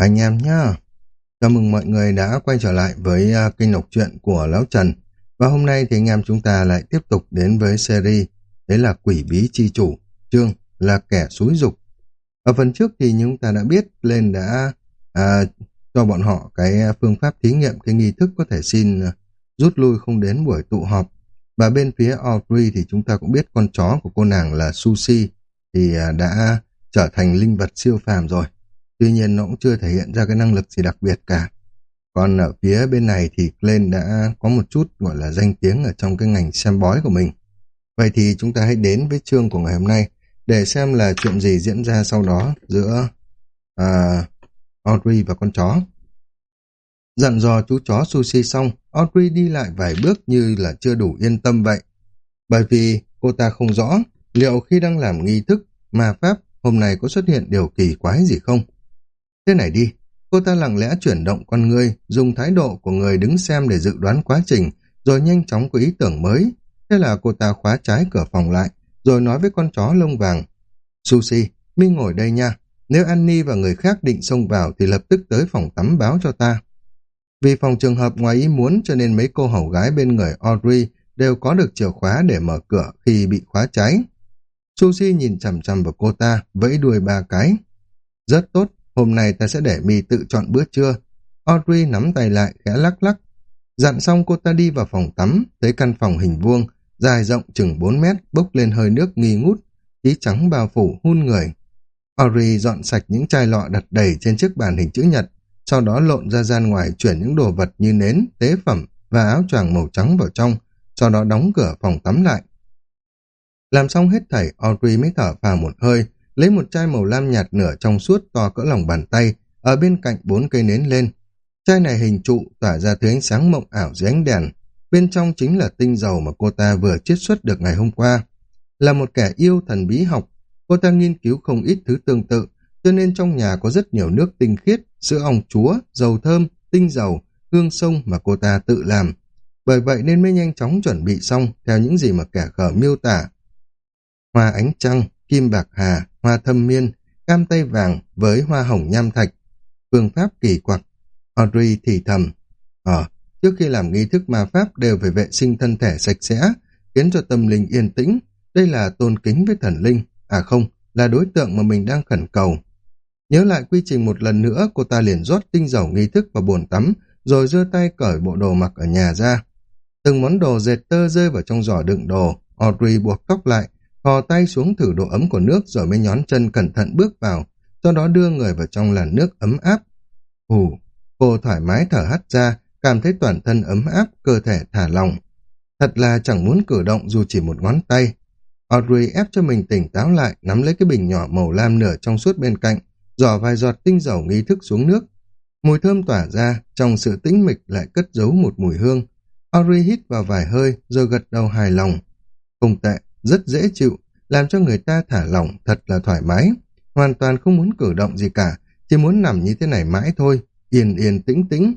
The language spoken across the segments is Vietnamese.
Anh em nhá, chào mừng mọi người đã quay trở lại với uh, kênh đọc truyện của Lão Trần. Và hôm nay thì anh em chúng ta lại tiếp tục đến với series, đấy là Quỷ Bí Chi Chủ, chương là kẻ xúi dục. Ở phần trước thì chúng ta đã biết lên đã uh, cho bọn họ cái à, phương pháp thí nghiệm cái nghi thức có thể xin uh, rút lui không đến buổi tụ họp. Và bên phía Audrey thì chúng ta cũng biết con chó của cô nàng là Sushi thì uh, đã trở thành linh vật siêu phàm rồi. Tuy nhiên nó cũng chưa thể hiện ra cái năng lực gì đặc biệt cả. Còn ở phía bên này thì Glenn đã có một chút gọi là danh tiếng ở trong cái ngành xem bói của mình. Vậy thì chúng ta hãy đến với chương của ngày hôm nay để xem là chuyện gì diễn ra sau đó giữa à, Audrey và con chó. Dặn dò chú chó sushi xong, Audrey đi lại vài bước như là chưa đủ yên tâm vậy. Bởi vì cô ta không rõ liệu khi đang làm nghi thức, ma pháp hôm nay có xuất hiện điều kỳ quái gì không. Thế này đi, cô ta lặng lẽ chuyển động con người, dùng thái độ của người đứng xem để dự đoán quá trình, rồi nhanh chóng có ý tưởng mới. Thế là cô ta khóa trái cửa phòng lại, rồi nói với con chó lông vàng. Sushi, mi ngồi đây nha. Nếu Annie và người khác định xông vào thì lập tức tới phòng tắm báo cho ta. Vì phòng trường hợp ngoài ý muốn cho nên mấy cô hầu gái bên người Audrey đều có được chìa khóa để mở cửa khi bị khóa cháy. Sushi nhìn chằm chằm vào cô ta, vẫy đuôi ba cái. Rất tốt, hôm nay ta sẽ để mi tự chọn bữa trưa. Audrey nắm tay lại, khẽ lắc lắc. Dặn xong cô ta đi vào phòng tắm, tới căn phòng hình vuông, dài rộng chừng 4 mét, bốc lên hơi nước nghi ngút, khí trắng bao phủ hun người. Audrey dọn sạch những chai lọ đặt đầy trên chiếc bàn hình chữ nhật, sau đó lộn ra gian ngoài chuyển những đồ vật như nến, tế phẩm và áo choàng màu trắng vào trong, sau đó đóng cửa phòng tắm lại. Làm xong hết thảy, Audrey mới thở phào một hơi, lấy một chai màu lam nhạt nửa trong suốt to cỡ lòng bàn tay, ở bên cạnh bốn cây nến lên. Chai này hình trụ tỏa ra thứ ánh sáng mộng ảo dưới ánh đèn. Bên trong chính là tinh dầu mà cô ta vừa chiết xuất được ngày hôm qua. Là một kẻ yêu thần bí học, cô ta nghiên cứu không ít thứ tương tự, cho nên trong nhà có rất nhiều nước tinh khiết, sữa ong chúa, dầu thơm, tinh dầu, hương sông mà cô ta tự làm. Bởi vậy nên mới nhanh chóng chuẩn bị xong theo những gì mà kẻ khở miêu tả. Hoa ánh trăng, kim bạc hà, hoa thâm miên, cam tây vàng với hoa hồng nham thạch. Phương pháp kỳ quặc. Audrey thì thầm. Ờ, trước khi làm nghi thức ma pháp đều phải vệ sinh thân thể sạch sẽ, khiến cho tâm linh yên tĩnh. Đây là tôn kính với thần linh. À không, là đối tượng mà mình đang khẩn cầu. Nhớ lại quy trình một lần nữa, cô ta liền rót tinh dầu nghi thức vào bồn tắm, rồi giơ tay cởi bộ đồ mặc ở nhà ra. Từng món đồ dệt tơ rơi vào trong giỏ đựng đồ, Audrey buộc tóc lại, thò tay xuống thử độ ấm của nước rồi mới nhón chân cẩn thận bước vào, sau đó đưa người vào trong làn nước ấm áp. Hù, cô thoải mái thở hắt ra, cảm thấy toàn thân ấm áp, cơ thể thả lỏng. Thật là chẳng muốn cử động dù chỉ một ngón tay. Audrey ép cho mình tỉnh táo lại, nắm lấy cái bình nhỏ màu lam nửa trong suốt bên cạnh, dò vài giọt tinh dầu nghi thức xuống nước. Mùi thơm tỏa ra, trong sự tĩnh mịch lại cất giấu một mùi hương. Audrey hít vào vài hơi, rồi gật đầu hài lòng. Không tệ, rất dễ chịu, làm cho người ta thả lỏng thật là thoải mái. Hoàn toàn không muốn cử động gì cả, chỉ muốn nằm như thế này mãi thôi, yên yên tĩnh tĩnh.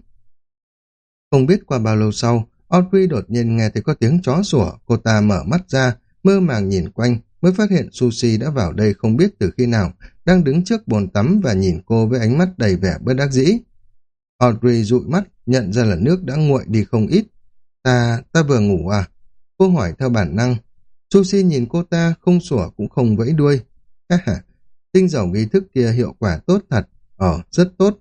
Không biết qua bao lâu sau, Audrey đột nhiên nghe thấy có tiếng chó sủa, cô ta mở mắt ra, mơ màng nhìn quanh, mới phát hiện Sushi đã vào đây không biết từ khi nào, đang đứng trước bồn tắm và nhìn cô với ánh mắt đầy vẻ bất đắc dĩ. Audrey dụi mắt, nhận ra là nước đã nguội đi không ít. Ta, ta vừa ngủ à? Cô hỏi theo bản năng, Sushi nhìn cô ta không sủa cũng không vẫy đuôi. Ha ha, tinh dầu nghi thức kia hiệu quả tốt thật. Ờ, rất tốt.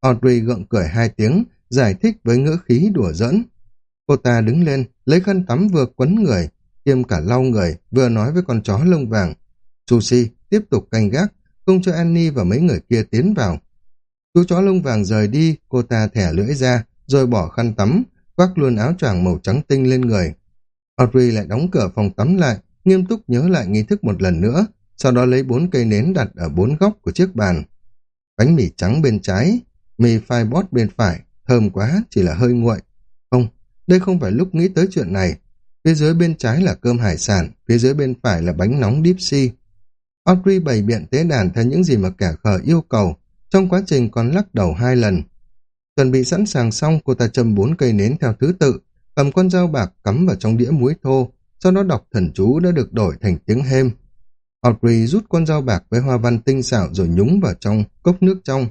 Audrey gượng cười hai tiếng, giải thích với ngữ khí đùa giỡn. Cô ta đứng lên, lấy khăn tắm vừa quấn người, kiêm cả lau người, vừa nói với con chó lông vàng. Sushi tiếp tục canh gác, không cho Annie và mấy người kia tiến vào. Chú chó lông vàng rời đi, cô ta thẻ lưỡi ra, rồi bỏ khăn tắm, quắc luôn áo choàng màu trắng tinh lên người. Audrey lại đóng cửa phòng tắm lại, nghiêm túc nhớ lại nghi thức một lần nữa, sau đó lấy bốn cây nến đặt ở bốn góc của chiếc bàn. Bánh mì trắng bên trái, mì phai bót bên phải, thơm quá, chỉ là hơi nguội. Không, đây không phải lúc nghĩ tới chuyện này. Phía dưới bên trái là cơm hải sản, phía dưới bên phải là bánh nóng deep sea. Audrey bày biện tế đàn theo những gì mà kẻ khờ yêu cầu, trong quá trình còn lắc đầu hai lần. Chuẩn bị sẵn sàng xong, cô ta châm bốn cây nến theo thứ tự, cầm con dao bạc cắm vào trong đĩa muối thô, sau đó đọc thần chú đã được đổi thành tiếng hêm. Audrey rút con dao bạc với hoa văn tinh xảo rồi nhúng vào trong cốc nước trong.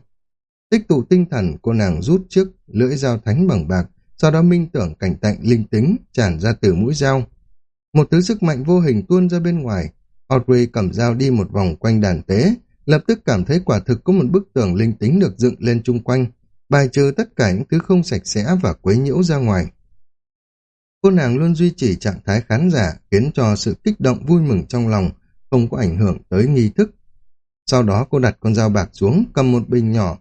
Tích tụ tinh thần, cô nàng rút trước lưỡi dao thánh bằng bạc, sau đó minh tưởng cảnh tạnh linh tính tràn ra từ mũi dao. Một thứ sức mạnh vô hình tuôn ra bên ngoài, Audrey cầm dao đi một vòng quanh đàn tế, lập tức cảm thấy quả thực có một bức tường linh tính được dựng lên chung quanh, bài trừ tất cả những thứ không sạch sẽ và quấy nhiễu ra ngoài. Cô nàng luôn duy trì trạng thái khán giả khiến cho sự kích động vui mừng trong lòng không có ảnh hưởng tới nghi thức. Sau đó cô đặt con dao bạc xuống cầm một bình nhỏ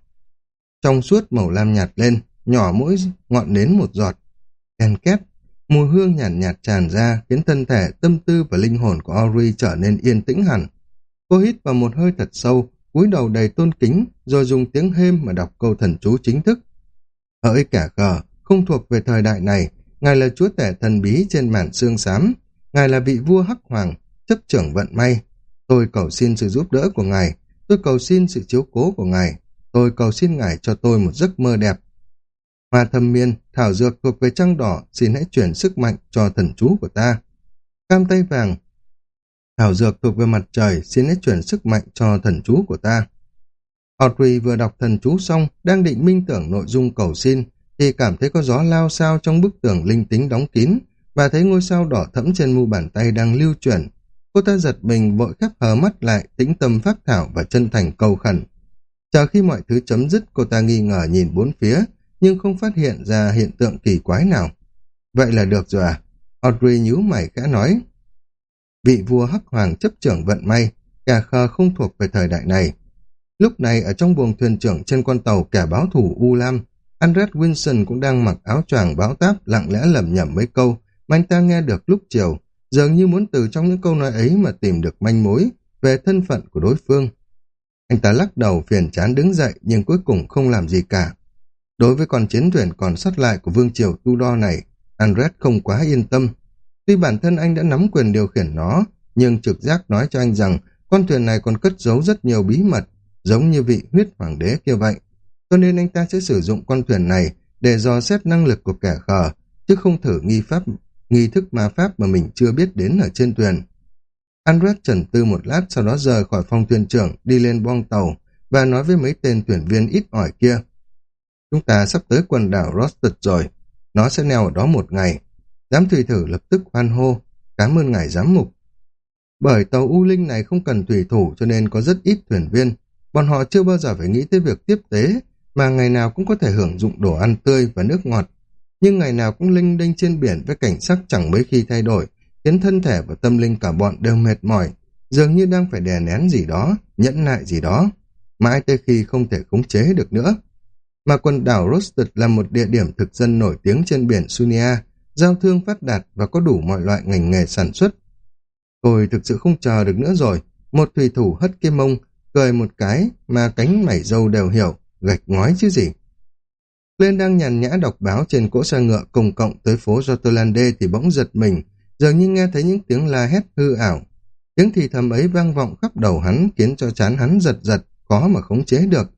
trong suốt màu lam nhạt lên nhỏ mỗi ngọn nến một giọt đèn kép. Mùi hương nhàn nhạt, nhạt tràn ra khiến thân thể tâm tư và linh hồn của Ori trở nên yên tĩnh hẳn. Cô hít vào một hơi thật sâu cúi đầu đầy tôn kính rồi dùng tiếng hêm mà đọc câu thần chú chính thức. Hỡi cả khờ không thuộc về thời đại này ngài là chúa tể thần bí trên màn xương xám. Ngài là vị vua hắc hoàng, chấp trưởng vận may. Tôi cầu xin sự giúp đỡ của ngài. Tôi cầu xin sự chiếu cố của ngài. Tôi cầu xin ngài cho tôi một giấc mơ đẹp. Hoa thâm miên, thảo dược thuộc về trăng đỏ, xin hãy chuyển sức mạnh cho thần chú của ta. Cam tay vàng, thảo dược thuộc về mặt trời, xin hãy chuyển sức mạnh cho thần chú của ta. Audrey vừa đọc thần chú xong, đang định minh tưởng nội dung cầu xin thì cảm thấy có gió lao sao trong bức tường linh tính đóng kín và thấy ngôi sao đỏ thẫm trên mu bàn tay đang lưu chuyển. Cô ta giật mình vội khép hờ mắt lại, tĩnh tâm phát thảo và chân thành cầu khẩn. Chờ khi mọi thứ chấm dứt, cô ta nghi ngờ nhìn bốn phía, nhưng không phát hiện ra hiện tượng kỳ quái nào. Vậy là được rồi à? Audrey nhíu mày khẽ nói. Vị vua Hắc Hoàng chấp trưởng vận may, kẻ khờ không thuộc về thời đại này. Lúc này ở trong buồng thuyền trưởng trên con tàu kẻ báo thủ U Lam, Andres Wilson cũng đang mặc áo choàng báo táp lặng lẽ lẩm nhẩm mấy câu mà anh ta nghe được lúc chiều, dường như muốn từ trong những câu nói ấy mà tìm được manh mối về thân phận của đối phương. Anh ta lắc đầu phiền chán đứng dậy nhưng cuối cùng không làm gì cả. Đối với con chiến thuyền còn sót lại của vương triều Tudor này, Andres không quá yên tâm. Tuy bản thân anh đã nắm quyền điều khiển nó, nhưng trực giác nói cho anh rằng con thuyền này còn cất giấu rất nhiều bí mật, giống như vị huyết hoàng đế kia vậy cho nên anh ta sẽ sử dụng con thuyền này để dò xét năng lực của kẻ khờ, chứ không thử nghi pháp nghi thức ma pháp mà mình chưa biết đến ở trên thuyền. Andret trần tư một lát sau đó rời khỏi phòng thuyền trưởng đi lên boong tàu và nói với mấy tên thuyền viên ít ỏi kia. Chúng ta sắp tới quần đảo Rosted rồi, nó sẽ neo ở đó một ngày. Giám thủy thử lập tức hoan hô, cảm ơn ngài giám mục. Bởi tàu U Linh này không cần thủy thủ cho nên có rất ít thuyền viên, bọn họ chưa bao giờ phải nghĩ tới việc tiếp tế mà ngày nào cũng có thể hưởng dụng đồ ăn tươi và nước ngọt. Nhưng ngày nào cũng linh đinh trên biển với cảnh sắc chẳng mấy khi thay đổi, khiến thân thể và tâm linh cả bọn đều mệt mỏi, dường như đang phải đè nén gì đó, nhẫn nại gì đó, mãi tới khi không thể khống chế được nữa. Mà quần đảo Rosted là một địa điểm thực dân nổi tiếng trên biển Sunia, giao thương phát đạt và có đủ mọi loại ngành nghề sản xuất. Tôi thực sự không chờ được nữa rồi, một thủy thủ hất kim mông, cười một cái mà cánh mảy dâu đều hiểu, gạch ngói chứ gì. Lên đang nhàn nhã đọc báo trên cỗ xe ngựa công cộng tới phố Jotolande thì bỗng giật mình, dường như nghe thấy những tiếng la hét hư ảo. Tiếng thì thầm ấy vang vọng khắp đầu hắn khiến cho chán hắn giật giật, khó mà khống chế được.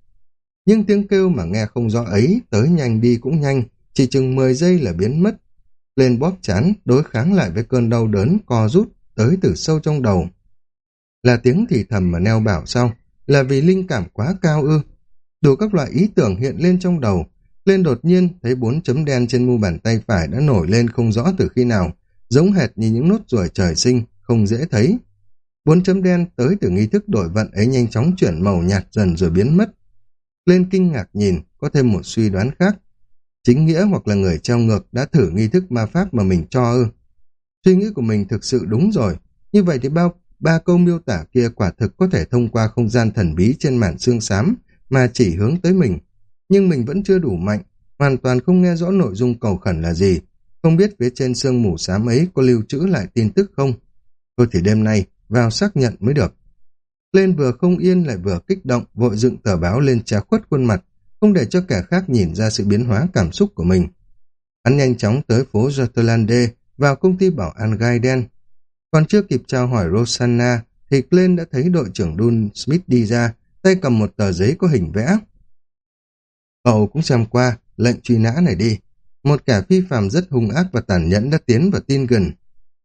Nhưng tiếng kêu mà nghe không rõ ấy, tới nhanh đi cũng nhanh, chỉ chừng 10 giây là biến mất. Lên bóp chán, đối kháng lại với cơn đau đớn, co rút, tới từ sâu trong đầu. Là tiếng thì thầm mà neo bảo sao? Là vì linh cảm quá cao ư? Đủ các loại ý tưởng hiện lên trong đầu. Lên đột nhiên thấy bốn chấm đen trên mu bàn tay phải đã nổi lên không rõ từ khi nào, giống hệt như những nốt ruồi trời sinh, không dễ thấy. Bốn chấm đen tới từ nghi thức đổi vận ấy nhanh chóng chuyển màu nhạt dần rồi biến mất. Lên kinh ngạc nhìn, có thêm một suy đoán khác. Chính nghĩa hoặc là người treo ngược đã thử nghi thức ma pháp mà mình cho ư. Suy nghĩ của mình thực sự đúng rồi. Như vậy thì bao ba câu miêu tả kia quả thực có thể thông qua không gian thần bí trên màn xương xám mà chỉ hướng tới mình. Nhưng mình vẫn chưa đủ mạnh, hoàn toàn không nghe rõ nội dung cầu khẩn là gì, không biết phía trên sương mù xám ấy có lưu trữ lại tin tức không. Thôi thì đêm nay, vào xác nhận mới được. Lên vừa không yên lại vừa kích động, vội dựng tờ báo lên trà khuất khuôn mặt, không để cho kẻ khác nhìn ra sự biến hóa cảm xúc của mình. Hắn nhanh chóng tới phố Jotolande, vào công ty bảo an gai đen. Còn chưa kịp chào hỏi Rosanna, thì Glenn đã thấy đội trưởng Dun Smith đi ra, tay cầm một tờ giấy có hình vẽ. Cậu cũng xem qua lệnh truy nã này đi. Một kẻ phi phạm rất hung ác và tàn nhẫn đã tiến vào tin gần.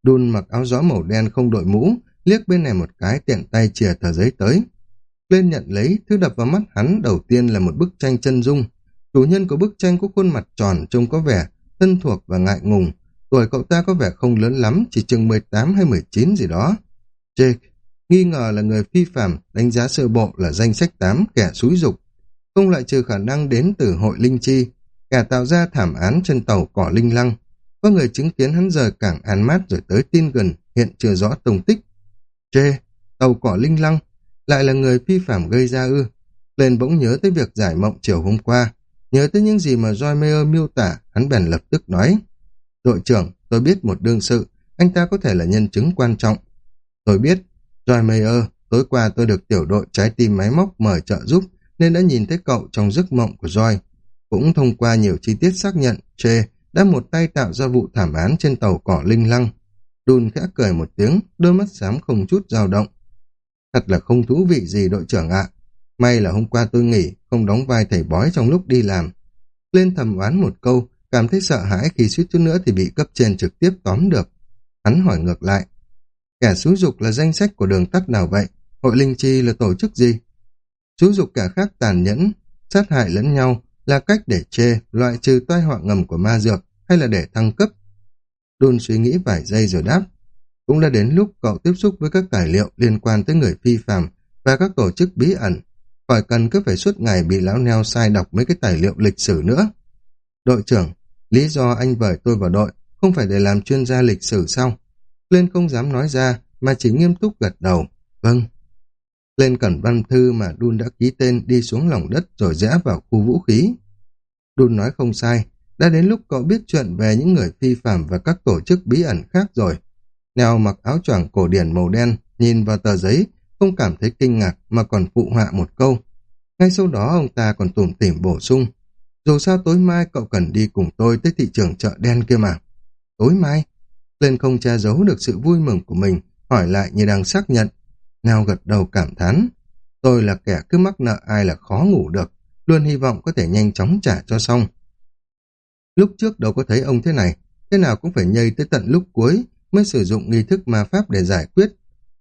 Đun mặc áo gió màu đen không đội mũ, liếc bên này một cái tiện tay chìa tờ giấy tới. Lên nhận lấy, thứ đập vào mắt hắn đầu tiên là một bức tranh chân dung. Chủ nhân của bức tranh có khuôn mặt tròn trông có vẻ thân thuộc và ngại ngùng. Tuổi cậu ta có vẻ không lớn lắm, chỉ chừng 18 hay 19 gì đó. Jake, nghi ngờ là người phi phạm, đánh giá sơ bộ là danh sách 8 kẻ xúi dục. Không loại trừ khả năng đến từ hội linh chi, kẻ tạo ra thảm án trên tàu cỏ linh lăng. Có người chứng kiến hắn rời cảng An Mát rồi tới tin gần, hiện chưa rõ tông tích. Chê, tàu cỏ linh lăng, lại là người phi phạm gây ra ư. Lên bỗng nhớ tới việc giải mộng chiều hôm qua, nhớ tới những gì mà Joy Mayer miêu tả, hắn bèn lập tức nói. Đội trưởng, tôi biết một đương sự, anh ta có thể là nhân chứng quan trọng. Tôi biết, Joy Mayer, tối qua tôi được tiểu đội trái tim máy móc mời trợ giúp, nên đã nhìn thấy cậu trong giấc mộng của Joy. Cũng thông qua nhiều chi tiết xác nhận, Chê đã một tay tạo ra vụ thảm án trên tàu cỏ linh lăng. Đun khẽ cười một tiếng, đôi mắt xám không chút dao động. Thật là không thú vị gì đội trưởng ạ. May là hôm qua tôi nghỉ, không đóng vai thầy bói trong lúc đi làm. Lên thầm oán một câu, cảm thấy sợ hãi khi suýt chút nữa thì bị cấp trên trực tiếp tóm được. Hắn hỏi ngược lại. Kẻ xúi dục là danh sách của đường tắt nào vậy? Hội linh chi là tổ chức gì? Xúi dục kẻ khác tàn nhẫn, sát hại lẫn nhau là cách để chê, loại trừ tai họa ngầm của ma dược hay là để thăng cấp? Đôn suy nghĩ vài giây rồi đáp. Cũng đã đến lúc cậu tiếp xúc với các tài liệu liên quan tới người phi phàm và các tổ chức bí ẩn. Khỏi cần cứ phải suốt ngày bị lão neo sai đọc mấy cái tài liệu lịch sử nữa. Đội trưởng, lý do anh vời tôi vào đội không phải để làm chuyên gia lịch sử sao? Lên không dám nói ra mà chỉ nghiêm túc gật đầu. Vâng. Lên cẩn văn thư mà Đun đã ký tên đi xuống lòng đất rồi rẽ vào khu vũ khí. Đun nói không sai, đã đến lúc cậu biết chuyện về những người phi phạm và các tổ chức bí ẩn khác rồi. Nèo mặc áo choàng cổ điển màu đen, nhìn vào tờ giấy, không cảm thấy kinh ngạc mà còn phụ họa một câu. Ngay sau đó ông ta còn tủm tỉm bổ sung. Dù sao tối mai cậu cần đi cùng tôi tới thị trường chợ đen kia mà. Tối mai? Lên không che giấu được sự vui mừng của mình, hỏi lại như đang xác nhận. Nào gật đầu cảm thán. Tôi là kẻ cứ mắc nợ ai là khó ngủ được, luôn hy vọng có thể nhanh chóng trả cho xong. Lúc trước đâu có thấy ông thế này, thế nào cũng phải nhây tới tận lúc cuối mới sử dụng nghi thức ma pháp để giải quyết.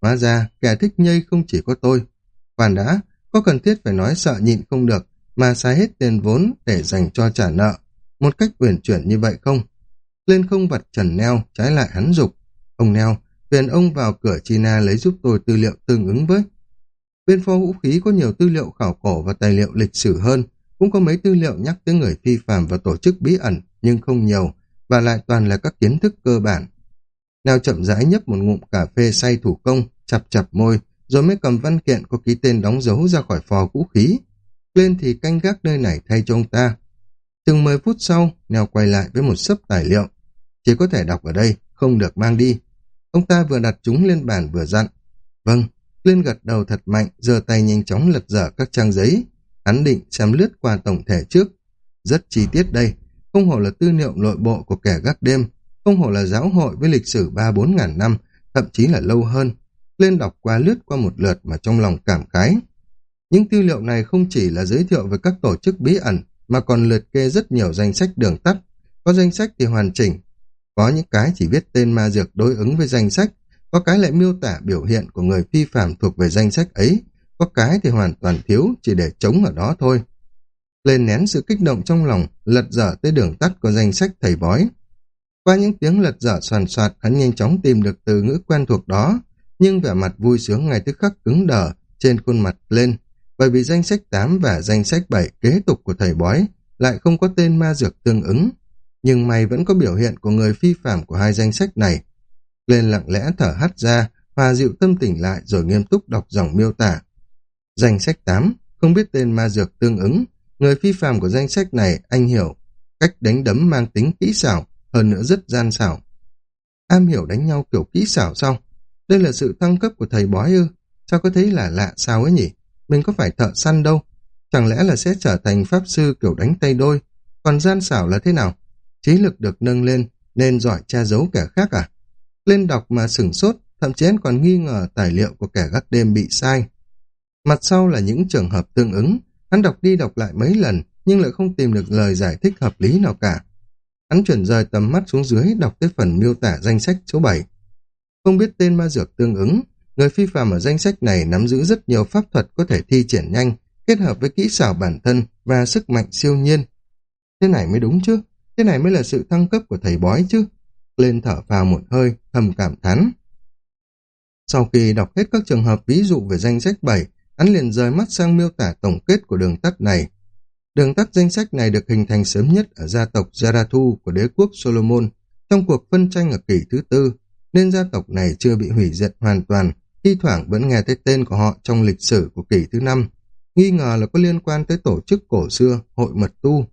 Hóa ra, kẻ thích nhây không chỉ có tôi. Khoan đã, có cần thiết phải nói sợ nhịn không được, mà xài hết tiền vốn để dành cho trả nợ. Một cách uyển chuyển như vậy không? Lên không vật trần neo, trái lại hắn dục. Ông neo, phiền ông vào cửa China lấy giúp tôi tư liệu tương ứng với. Bên phó vũ khí có nhiều tư liệu khảo cổ và tài liệu lịch sử hơn, cũng có mấy tư liệu nhắc tới người phi phạm và tổ chức bí ẩn, nhưng không nhiều, và lại toàn là các kiến thức cơ bản. Nào chậm rãi nhấp một ngụm cà phê say thủ công, chập chập môi, rồi mới cầm văn kiện có ký tên đóng dấu ra khỏi phò vũ khí. Lên thì canh gác nơi này thay cho ông ta. Từng 10 phút sau, Nèo quay lại với một sấp tài liệu. Chỉ có thể đọc ở đây, không được mang đi. Ông ta vừa đặt chúng lên bàn vừa dặn. Vâng, lên gật đầu thật mạnh, giơ tay nhanh chóng lật dở các trang giấy. Hắn định xem lướt qua tổng thể trước. Rất chi tiết đây, không hổ là tư liệu nội bộ của kẻ gác đêm, không hổ là giáo hội với lịch sử ba bốn ngàn năm, thậm chí là lâu hơn. Lên đọc qua lướt qua một lượt mà trong lòng cảm khái. Những tư liệu này không chỉ là giới thiệu về các tổ chức bí ẩn, mà còn liệt kê rất nhiều danh sách đường tắt. Có danh sách thì hoàn chỉnh, có những cái chỉ viết tên ma dược đối ứng với danh sách, có cái lại miêu tả biểu hiện của người phi phạm thuộc về danh sách ấy, có cái thì hoàn toàn thiếu, chỉ để chống ở đó thôi. Lên nén sự kích động trong lòng, lật dở tới đường tắt của danh sách thầy bói. Qua những tiếng lật dở soàn soạt, hắn nhanh chóng tìm được từ ngữ quen thuộc đó, nhưng vẻ mặt vui sướng ngay tức khắc cứng đờ trên khuôn mặt lên, bởi vì danh sách 8 và danh sách 7 kế tục của thầy bói lại không có tên ma dược tương ứng. Nhưng may vẫn có biểu hiện của người phi phạm của hai danh sách này. Lên lặng lẽ thở hắt ra, hòa dịu tâm tỉnh lại rồi nghiêm túc đọc dòng miêu tả. Danh sách 8, không biết tên ma dược tương ứng, người phi phạm của danh sách này anh hiểu, cách đánh đấm mang tính kỹ xảo, hơn nữa rất gian xảo. Am hiểu đánh nhau kiểu kỹ xảo xong Đây là sự thăng cấp của thầy bói ư? Sao có thấy là lạ sao ấy nhỉ? Mình có phải thợ săn đâu? Chẳng lẽ là sẽ trở thành pháp sư kiểu đánh tay đôi? Còn gian xảo là thế nào? Trí lực được nâng lên, nên giỏi tra giấu kẻ khác à? Lên đọc mà sửng sốt, thậm chí còn nghi ngờ tài liệu của kẻ gác đêm bị sai. Mặt sau là những trường hợp tương ứng, hắn đọc đi đọc lại mấy lần, nhưng lại không tìm được lời giải thích hợp lý nào cả. Hắn chuyển rời tầm mắt xuống dưới đọc tới phần miêu tả danh sách số 7. Không biết tên ma dược tương ứng, người phi phàm ở danh sách này nắm giữ rất nhiều pháp thuật có thể thi triển nhanh, kết hợp với kỹ xảo bản thân và sức mạnh siêu nhiên. Thế này mới đúng chứ, thế này mới là sự thăng cấp của thầy bói chứ. Lên thở vào một hơi, thầm cảm thán. Sau khi đọc hết các trường hợp ví dụ về danh sách 7, hắn liền rời mắt sang miêu tả tổng kết của đường tắt này. Đường tắt danh sách này được hình thành sớm nhất ở gia tộc Zarathu của đế quốc Solomon trong cuộc phân tranh ở kỷ thứ tư, nên gia tộc này chưa bị hủy diệt hoàn toàn, thi thoảng vẫn nghe thấy tên của họ trong lịch sử của kỷ thứ năm, nghi ngờ là có liên quan tới tổ chức cổ xưa Hội Mật Tu.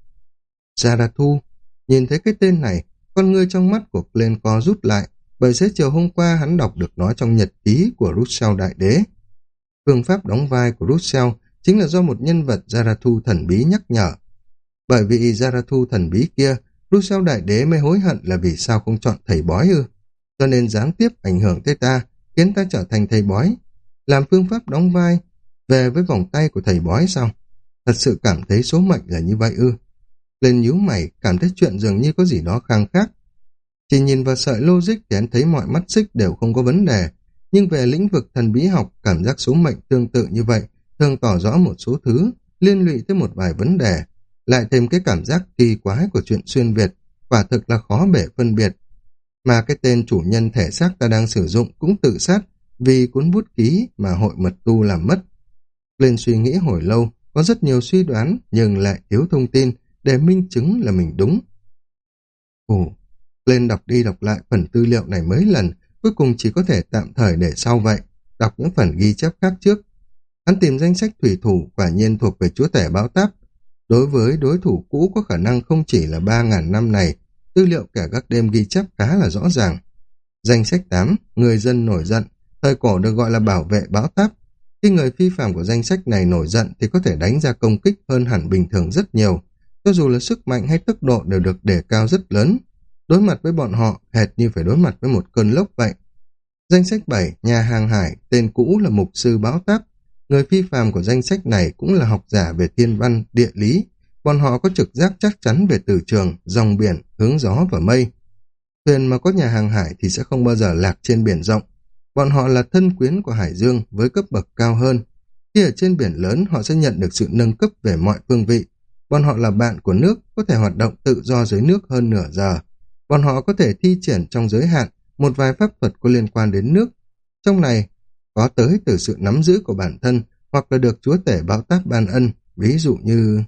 Zarathu, nhìn thấy cái tên này, con ngươi trong mắt của Glenn co rút lại, bởi xế chiều hôm qua hắn đọc được nó trong nhật ký của Russell Đại Đế. Phương pháp đóng vai của Russell chính là do một nhân vật Zarathu thần bí nhắc nhở. Bởi vì Zarathu thần bí kia, Russell Đại Đế mới hối hận là vì sao không chọn thầy bói ư, cho nên gián tiếp ảnh hưởng tới ta, khiến ta trở thành thầy bói. Làm phương pháp đóng vai, về với vòng tay của thầy bói sao? Thật sự cảm thấy số mệnh là như vậy ư. Lên nhíu mày, cảm thấy chuyện dường như có gì đó khang khác. Chỉ nhìn vào sợi logic thì anh thấy mọi mắt xích đều không có vấn đề, nhưng về lĩnh vực thần bí học, cảm giác số mệnh tương tự như vậy thường tỏ rõ một số thứ, liên lụy tới một vài vấn đề, lại thêm cái cảm giác kỳ quái của chuyện xuyên Việt, quả thực là khó bể phân biệt. Mà cái tên chủ nhân thể xác ta đang sử dụng cũng tự sát vì cuốn bút ký mà hội mật tu làm mất. Lên suy nghĩ hồi lâu, có rất nhiều suy đoán nhưng lại thiếu thông tin để minh chứng là mình đúng. Ồ, lên đọc đi đọc lại phần tư liệu này mấy lần, cuối cùng chỉ có thể tạm thời để sau vậy, đọc những phần ghi chép khác trước. Hắn tìm danh sách thủy thủ quả nhiên thuộc về chúa tể báo táp. Đối với đối thủ cũ có khả năng không chỉ là 3.000 năm này, tư liệu kẻ các đêm ghi chép khá là rõ ràng. Danh sách 8, người dân nổi giận, thời cổ được gọi là bảo vệ báo táp. Khi người phi phạm của danh sách này nổi giận thì có thể đánh ra công kích hơn hẳn bình thường rất nhiều. Cho dù là sức mạnh hay tốc độ đều được đề cao rất lớn. Đối mặt với bọn họ, hệt như phải đối mặt với một cơn lốc vậy. Danh sách 7, nhà hàng hải, tên cũ là mục sư báo táp. Người phi phàm của danh sách này cũng là học giả về thiên văn, địa lý. Bọn họ có trực giác chắc chắn về từ trường, dòng biển, hướng gió và mây. Thuyền mà có nhà hàng hải thì sẽ không bao giờ lạc trên biển rộng. Bọn họ là thân quyến của Hải Dương với cấp bậc cao hơn. Khi ở trên biển lớn, họ sẽ nhận được sự nâng cấp về mọi phương vị. Bọn họ là bạn của nước, có thể hoạt động tự do dưới nước hơn nửa giờ. Bọn họ có thể thi triển trong giới hạn một vài pháp thuật có liên quan đến nước. Trong này, có tới từ sự nắm giữ của bản thân hoặc là được chúa tể báo táp ban ân, ví dụ như...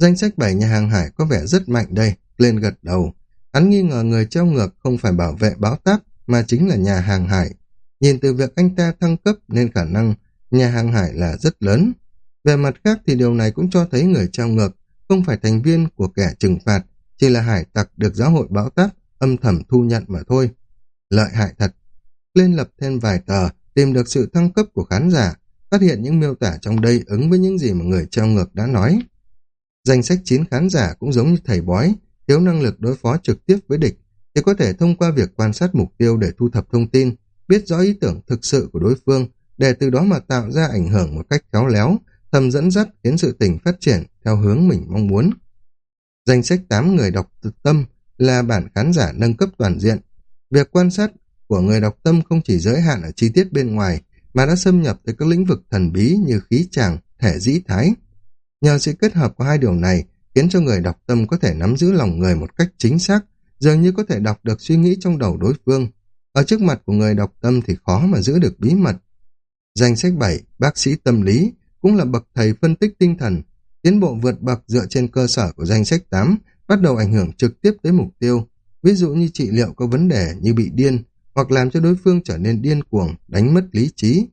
Danh sách bảy nhà hàng hải có vẻ rất mạnh đây, lên gật đầu. Hắn nghi ngờ người treo ngược không phải bảo vệ báo táp mà chính là nhà hàng hải. Nhìn từ việc anh ta thăng cấp nên khả năng nhà hàng hải là rất lớn. Về mặt khác thì điều này cũng cho thấy người treo ngược không phải thành viên của kẻ trừng phạt, chỉ là hải tặc được giáo hội báo táp âm thầm thu nhận mà thôi. Lợi hại thật. Lên lập thêm vài tờ, tìm được sự thăng cấp của khán giả, phát hiện những miêu tả trong đây ứng với những gì mà người treo ngược đã nói. Danh sách chín khán giả cũng giống như thầy bói, thiếu năng lực đối phó trực tiếp với địch, thì có thể thông qua việc quan sát mục tiêu để thu thập thông tin, biết rõ ý tưởng thực sự của đối phương, để từ đó mà tạo ra ảnh hưởng một cách khéo léo, thầm dẫn dắt khiến sự tình phát triển theo hướng mình mong muốn. Danh sách 8 người đọc tâm là bản khán giả nâng cấp toàn diện. Việc quan sát của người đọc tâm không chỉ giới hạn ở chi tiết bên ngoài, mà đã xâm nhập tới các lĩnh vực thần bí như khí tràng, thể dĩ thái. Nhờ sự kết hợp của hai điều này, khiến cho người đọc tâm có thể nắm giữ lòng người một cách chính xác, dường như có thể đọc được suy nghĩ trong đầu đối phương. Ở trước mặt của người đọc tâm thì khó mà giữ được bí mật. Danh sách 7, bác sĩ tâm lý, cũng là bậc thầy phân tích tinh thần. Tiến bộ vượt bậc dựa trên cơ sở của danh sách 8 bắt đầu ảnh hưởng trực tiếp tới mục tiêu, ví dụ như trị liệu có vấn đề như bị điên hoặc làm cho đối phương trở nên điên cuồng, đánh mất lý trí.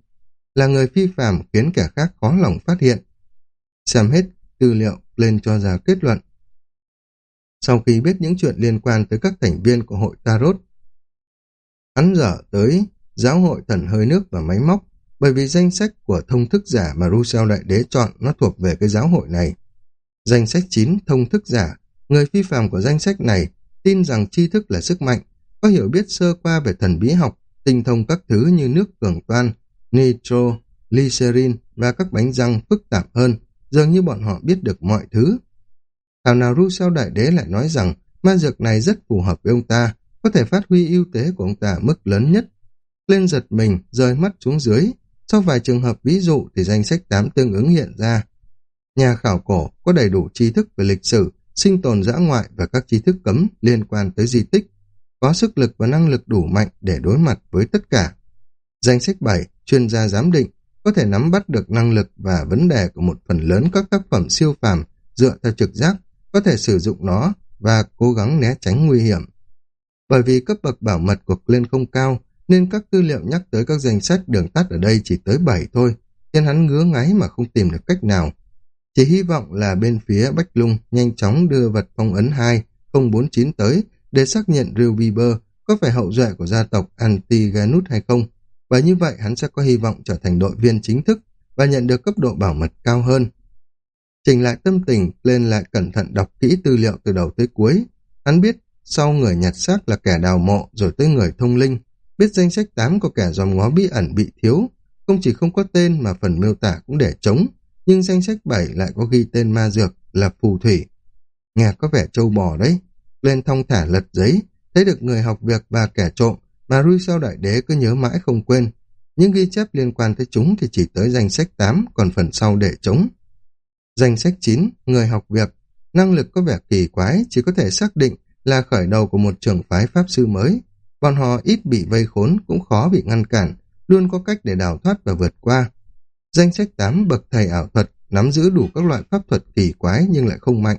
Là người phi phạm khiến kẻ khác khó lòng phát hiện. Xem hết tư liệu lên cho ra kết luận. Sau khi biết những chuyện liên quan tới các thành viên của hội Tarot, hắn dở tới giáo hội thần hơi nước và máy móc bởi vì danh sách của thông thức giả mà Rousseau Đại Đế chọn nó thuộc về cái giáo hội này. Danh sách 9 thông thức giả, người phi phạm của danh sách này tin rằng tri thức là sức mạnh, có hiểu biết sơ qua về thần bí học, tinh thông các thứ như nước cường toan, nitro, glycerin và các bánh răng phức tạp hơn, dường như bọn họ biết được mọi thứ. Thảo nào Rousseau Đại Đế lại nói rằng ma dược này rất phù hợp với ông ta, có thể phát huy ưu tế của ông ta mức lớn nhất. Lên giật mình, rời mắt xuống dưới. Sau vài trường hợp ví dụ thì danh sách 8 tương ứng hiện ra. Nhà khảo cổ có đầy đủ tri thức về lịch sử, sinh tồn dã ngoại và các tri thức cấm liên quan tới di tích, có sức lực và năng lực đủ mạnh để đối mặt với tất cả. Danh sách 7, chuyên gia giám định, có thể nắm bắt được năng lực và vấn đề của một phần lớn các tác phẩm siêu phàm dựa theo trực giác, có thể sử dụng nó và cố gắng né tránh nguy hiểm. Bởi vì cấp bậc bảo mật của Glenn không cao, nên các tư liệu nhắc tới các danh sách đường tắt ở đây chỉ tới 7 thôi, nên hắn ngứa ngáy mà không tìm được cách nào. Chỉ hy vọng là bên phía Bách Lung nhanh chóng đưa vật phong ấn 2 049 tới để xác nhận Real Bieber có phải hậu duệ của gia tộc Antiganus hay không, và như vậy hắn sẽ có hy vọng trở thành đội viên chính thức và nhận được cấp độ bảo mật cao hơn. chỉnh lại tâm tình, lên lại cẩn thận đọc kỹ tư liệu từ đầu tới cuối. Hắn biết sau người nhặt xác là kẻ đào mộ rồi tới người thông linh. Biết danh sách 8 có kẻ dòm ngó bí ẩn bị thiếu, không chỉ không có tên mà phần miêu tả cũng để trống, nhưng danh sách 7 lại có ghi tên ma dược là phù thủy. Nghe có vẻ trâu bò đấy. Lên thong thả lật giấy, thấy được người học việc và kẻ trộm mà Rui sao đại đế cứ nhớ mãi không quên. Những ghi chép liên quan tới chúng thì chỉ tới danh sách 8, còn phần sau để trống. Danh sách 9, người học việc, năng lực có vẻ kỳ quái, chỉ có thể xác định là khởi đầu của một trường phái pháp sư mới. Bọn họ ít bị vây khốn, cũng khó bị ngăn cản, luôn có cách để đào thoát và vượt qua. Danh sách 8 bậc thầy ảo thuật, nắm giữ đủ các loại pháp thuật kỳ quái nhưng lại không mạnh.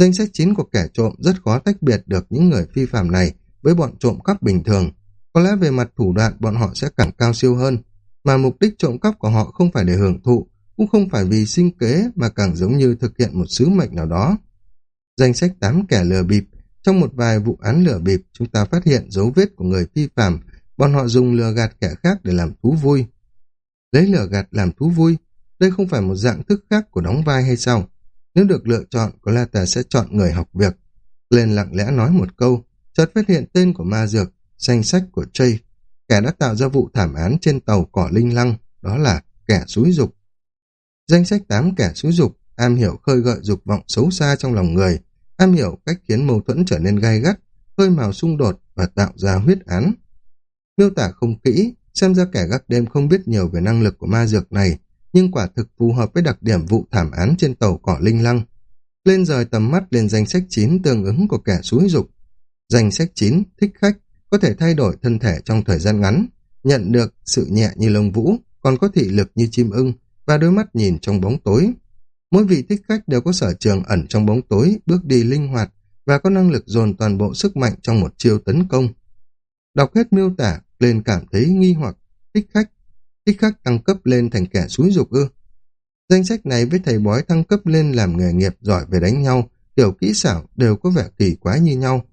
Danh sách 9 của kẻ trộm rất khó tách biệt được những người phi phạm này với bọn trộm cắp bình thường. Có lẽ về mặt thủ đoạn bọn họ sẽ càng cao siêu hơn, mà mục đích trộm cắp của họ không phải để hưởng thụ, cũng không phải vì sinh kế mà càng giống như thực hiện một sứ mệnh nào đó. Danh sách 8 kẻ lừa bịp Trong một vài vụ án lừa bịp, chúng ta phát hiện dấu vết của người phi phạm, bọn họ dùng lừa gạt kẻ khác để làm thú vui. Lấy lừa gạt làm thú vui, đây không phải một dạng thức khác của đóng vai hay sao? Nếu được lựa chọn, có lẽ ta sẽ chọn người học việc. Lên lặng lẽ nói một câu, chợt phát hiện tên của ma dược, danh sách của Jay, kẻ đã tạo ra vụ thảm án trên tàu cỏ linh lăng, đó là kẻ xúi dục. Danh sách 8 kẻ xúi dục, am hiểu khơi gợi dục vọng xấu xa trong lòng người, am hiểu cách khiến mâu thuẫn trở nên gai gắt, khơi mào xung đột và tạo ra huyết án. Miêu tả không kỹ, xem ra kẻ gác đêm không biết nhiều về năng lực của ma dược này, nhưng quả thực phù hợp với đặc điểm vụ thảm án trên tàu cỏ linh lăng. Lên rời tầm mắt lên danh sách 9 tương ứng của kẻ xúi dục. Danh sách 9, thích khách, có thể thay đổi thân thể trong thời gian ngắn, nhận được sự nhẹ như lông vũ, còn có thị lực như chim ưng và đôi mắt nhìn trong bóng tối. Mỗi vị thích khách đều có sở trường ẩn trong bóng tối, bước đi linh hoạt và có năng lực dồn toàn bộ sức mạnh trong một chiêu tấn công. Đọc hết miêu tả, lên cảm thấy nghi hoặc, thích khách, thích khách tăng cấp lên thành kẻ xúi dục ư. Danh sách này với thầy bói thăng cấp lên làm nghề nghiệp giỏi về đánh nhau, tiểu kỹ xảo đều có vẻ kỳ quái như nhau.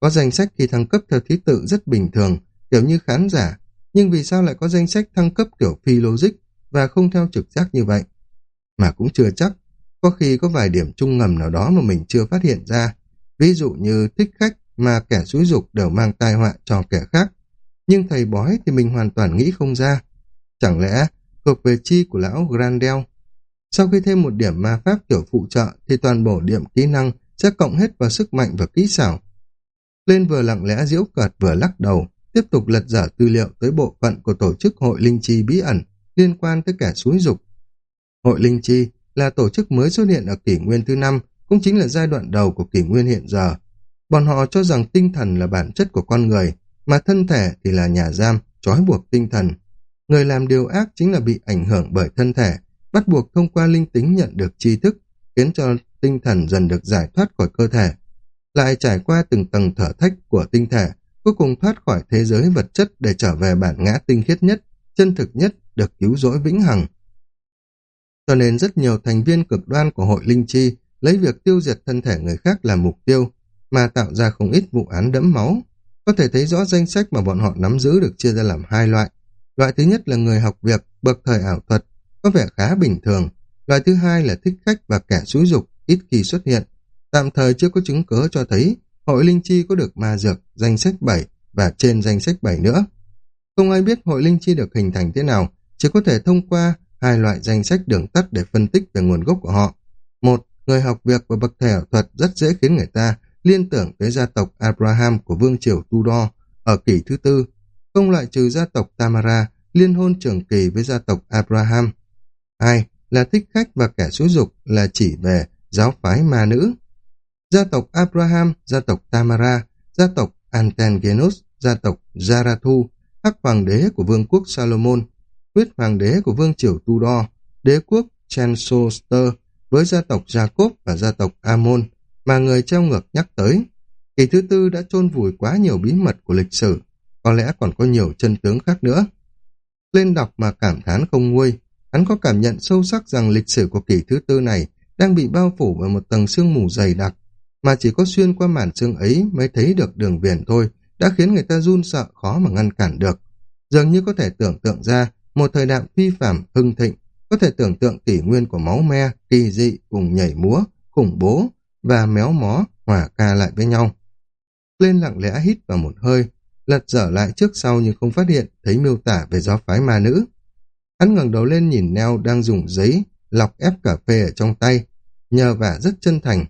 Có danh sách khi thăng cấp theo thứ tự rất bình thường, kiểu như khán giả, nhưng vì sao lại có danh sách thăng cấp kiểu phi logic và không theo trực giác như vậy? Mà cũng chưa chắc, có khi có vài điểm chung ngầm nào đó mà mình chưa phát hiện ra, ví dụ như thích khách mà kẻ xúi dục đều mang tai họa cho kẻ khác. Nhưng thầy bói thì mình hoàn toàn nghĩ không ra. Chẳng lẽ thuộc về chi của lão Grandel? Sau khi thêm một điểm ma pháp kiểu phụ trợ thì toàn bộ điểm kỹ năng sẽ cộng hết vào sức mạnh và kỹ xảo. Lên vừa lặng lẽ diễu cợt vừa lắc đầu, tiếp tục lật dở tư liệu tới bộ phận của tổ chức hội linh chi bí ẩn liên quan tới kẻ xúi dục. Hội linh chi là tổ chức mới xuất hiện ở kỷ nguyên thứ năm, cũng chính là giai đoạn đầu của kỷ nguyên hiện giờ. Bọn họ cho rằng tinh thần là bản chất của con người, mà thân thể thì là nhà giam, trói buộc tinh thần. Người làm điều ác chính là bị ảnh hưởng bởi thân thể, bắt buộc thông qua linh tính nhận được tri thức, khiến cho tinh thần dần được giải thoát khỏi cơ thể. Lại trải qua từng tầng thở thách của tinh thể, cuối cùng thoát khỏi thế giới vật chất để trở về bản ngã tinh khiết nhất, chân thực nhất, được cứu rỗi vĩnh hằng. Cho nên rất nhiều thành viên cực đoan của hội linh chi lấy việc tiêu diệt thân thể người khác làm mục tiêu, mà tạo ra không ít vụ án đẫm máu. Có thể thấy rõ danh sách mà bọn họ nắm giữ được chia ra làm hai loại. Loại thứ nhất là người học việc, bậc thời ảo thuật, có vẻ khá bình thường. Loại thứ hai là thích khách và kẻ xúi dục, ít khi xuất hiện. Tạm thời chưa có chứng cớ cho thấy hội linh chi có được ma dược, danh sách 7 và trên danh sách 7 nữa. Không ai biết hội linh chi được hình thành thế nào, chỉ có thể thông qua hai loại danh sách đường tắt để phân tích về nguồn gốc của họ. Một, người học việc và bậc thầy ảo thuật rất dễ khiến người ta liên tưởng tới gia tộc Abraham của vương triều Tudor ở kỷ thứ tư. không loại trừ gia tộc Tamara liên hôn trường kỳ với gia tộc Abraham. Hai là thích khách và kẻ xúi dục là chỉ về giáo phái ma nữ. Gia tộc Abraham, gia tộc Tamara, gia tộc Antengenus, gia tộc Zarathu, hắc hoàng đế của vương quốc Salomon, huyết hoàng đế của vương triều Tudor, đế quốc Chansoster với gia tộc Jacob và gia tộc Amon mà người treo ngược nhắc tới. Kỳ thứ tư đã chôn vùi quá nhiều bí mật của lịch sử, có lẽ còn có nhiều chân tướng khác nữa. Lên đọc mà cảm thán không nguôi, hắn có cảm nhận sâu sắc rằng lịch sử của kỷ thứ tư này đang bị bao phủ bởi một tầng sương mù dày đặc, mà chỉ có xuyên qua màn xương ấy mới thấy được đường viền thôi, đã khiến người ta run sợ khó mà ngăn cản được. Dường như có thể tưởng tượng ra một thời đại phi phạm hưng thịnh, có thể tưởng tượng kỷ nguyên của máu me, kỳ dị cùng nhảy múa, khủng bố và méo mó hòa ca lại với nhau. Lên lặng lẽ hít vào một hơi, lật dở lại trước sau nhưng không phát hiện thấy miêu tả về giáo phái ma nữ. Hắn ngẩng đầu lên nhìn Neo đang dùng giấy lọc ép cà phê ở trong tay, nhờ vả rất chân thành.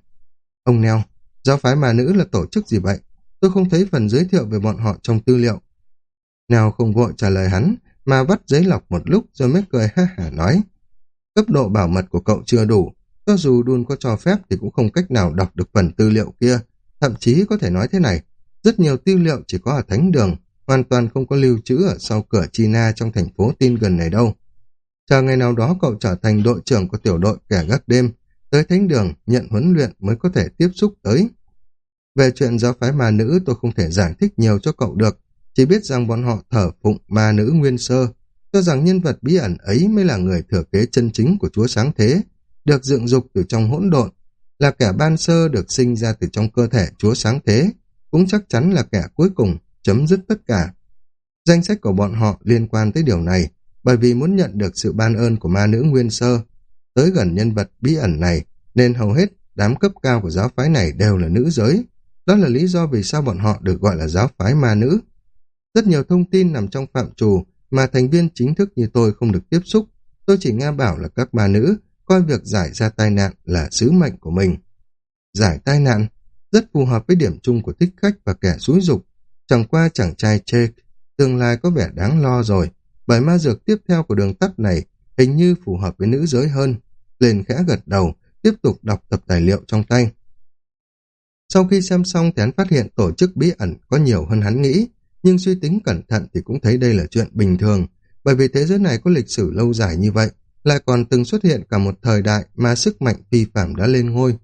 Ông Neo, giáo phái mà nữ là tổ chức gì vậy? Tôi không thấy phần giới thiệu về bọn họ trong tư liệu. Neo không vội trả lời hắn, mà vắt giấy lọc một lúc rồi mới cười ha hả nói. Cấp độ bảo mật của cậu chưa đủ, cho dù Đun có cho phép thì cũng không cách nào đọc được phần tư liệu kia. Thậm chí có thể nói thế này, rất nhiều tư liệu chỉ có ở thánh đường, hoàn toàn không có lưu trữ ở sau cửa China trong thành phố tin gần này đâu. Chờ ngày nào đó cậu trở thành đội trưởng của tiểu đội kẻ gác đêm, tới thánh đường nhận huấn luyện mới có thể tiếp xúc tới. Về chuyện giáo phái ma nữ tôi không thể giải thích nhiều cho cậu được, chỉ biết rằng bọn họ thờ phụng ma nữ nguyên sơ, cho rằng nhân vật bí ẩn ấy mới là người thừa kế chân chính của Chúa Sáng Thế, được dựng dục từ trong hỗn độn, là kẻ ban sơ được sinh ra từ trong cơ thể Chúa Sáng Thế, cũng chắc chắn là kẻ cuối cùng chấm dứt tất cả. Danh sách của bọn họ liên quan tới điều này, bởi vì muốn nhận được sự ban ơn của ma nữ Nguyên Sơ, tới gần nhân vật bí ẩn này, nên hầu hết đám cấp cao của giáo phái này đều là nữ giới. Đó là lý do vì sao bọn họ được gọi là giáo phái ma nữ. Rất nhiều thông tin nằm trong phạm trù mà thành viên chính thức như tôi không được tiếp xúc. Tôi chỉ nghe bảo là các ma nữ coi việc giải ra tai nạn là sứ mệnh của mình. Giải tai nạn rất phù hợp với điểm chung của thích khách và kẻ xúi dục. Chẳng qua chàng trai chê tương lai có vẻ đáng lo rồi, bởi ma dược tiếp theo của đường tắt này hình như phù hợp với nữ giới hơn. Lên khẽ gật đầu, tiếp tục đọc tập tài liệu trong tay. Sau khi xem xong thì hắn phát hiện tổ chức bí ẩn có nhiều hơn hắn nghĩ, nhưng suy tính cẩn thận thì cũng thấy đây là chuyện bình thường, bởi vì thế giới này có lịch sử lâu dài như vậy, lại còn từng xuất hiện cả một thời đại mà sức mạnh phi phạm đã lên ngôi.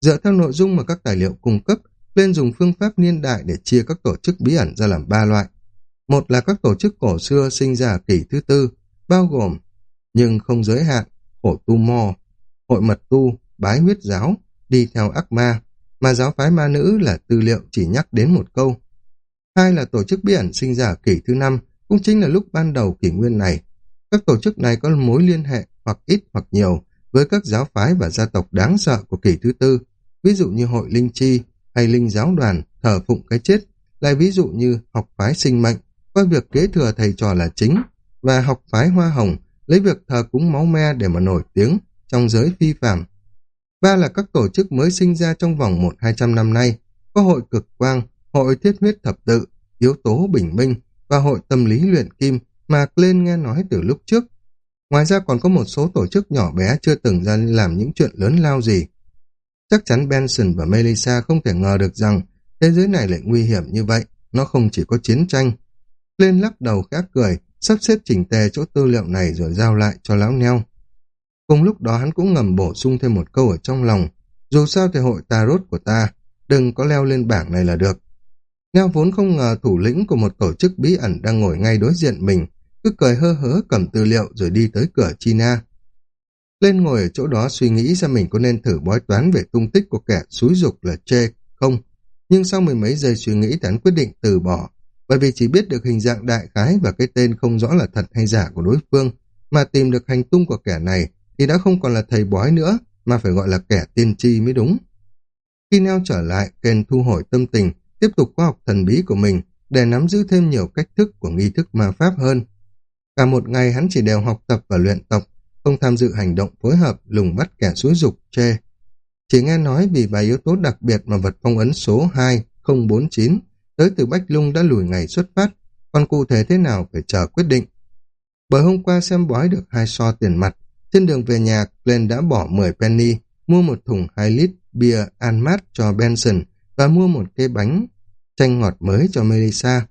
Dựa theo nội dung mà các tài liệu cung cấp, lên dùng phương pháp niên đại để chia các tổ chức bí ẩn ra làm ba loại. Một là các tổ chức cổ xưa sinh ra kỷ thứ tư, bao gồm, nhưng không giới hạn, khổ tu mò, hội mật tu, bái huyết giáo, đi theo ác ma, mà giáo phái ma nữ là tư liệu chỉ nhắc đến một câu. Hai là tổ chức bí ẩn sinh ra kỷ thứ năm, cũng chính là lúc ban đầu kỷ nguyên này. Các tổ chức này có mối liên hệ hoặc ít hoặc nhiều với các giáo phái và gia tộc đáng sợ của kỷ thứ tư, ví dụ như hội linh chi hay linh giáo đoàn thờ phụng cái chết, lại ví dụ như học phái sinh mệnh, qua việc kế thừa thầy trò là chính, và học phái hoa hồng lấy việc thờ cúng máu me để mà nổi tiếng trong giới phi phạm. Ba là các tổ chức mới sinh ra trong vòng một hai trăm năm nay, có hội cực quang, hội thiết huyết thập tự, yếu tố bình minh và hội tâm lý luyện kim mà Glenn nghe nói từ lúc trước. Ngoài ra còn có một số tổ chức nhỏ bé chưa từng ra làm những chuyện lớn lao gì. Chắc chắn Benson và Melissa không thể ngờ được rằng thế giới này lại nguy hiểm như vậy, nó không chỉ có chiến tranh. Lên lắc đầu khá cười, sắp xếp chỉnh tề chỗ tư liệu này rồi giao lại cho lão neo. Cùng lúc đó hắn cũng ngầm bổ sung thêm một câu ở trong lòng, dù sao thì hội tarot của ta, đừng có leo lên bảng này là được. Neo vốn không ngờ thủ lĩnh của một tổ chức bí ẩn đang ngồi ngay đối diện mình, cứ cười hơ hớ cầm tư liệu rồi đi tới cửa China. Lên ngồi ở chỗ đó suy nghĩ ra mình có nên thử bói toán về tung tích của kẻ xúi dục là chê không. Nhưng sau mười mấy giây suy nghĩ hắn quyết định từ bỏ, bởi vì chỉ biết được hình dạng đại khái và cái tên không rõ là thật hay giả của đối phương, mà tìm được hành tung của kẻ này thì đã không còn là thầy bói nữa, mà phải gọi là kẻ tiên tri mới đúng. Khi Neo trở lại, Ken thu hồi tâm tình, tiếp tục khoa học thần bí của mình để nắm giữ thêm nhiều cách thức của nghi thức ma pháp hơn. Cả một ngày hắn chỉ đều học tập và luyện tập, không tham dự hành động phối hợp lùng bắt kẻ xúi dục chê. Chỉ nghe nói vì vài yếu tố đặc biệt mà vật phong ấn số 2049 tới từ Bách Lung đã lùi ngày xuất phát, còn cụ thể thế nào phải chờ quyết định. Bởi hôm qua xem bói được hai so tiền mặt, trên đường về nhà, Glenn đã bỏ 10 penny, mua một thùng 2 lít bia an mát cho Benson và mua một cây bánh chanh ngọt mới cho Melissa.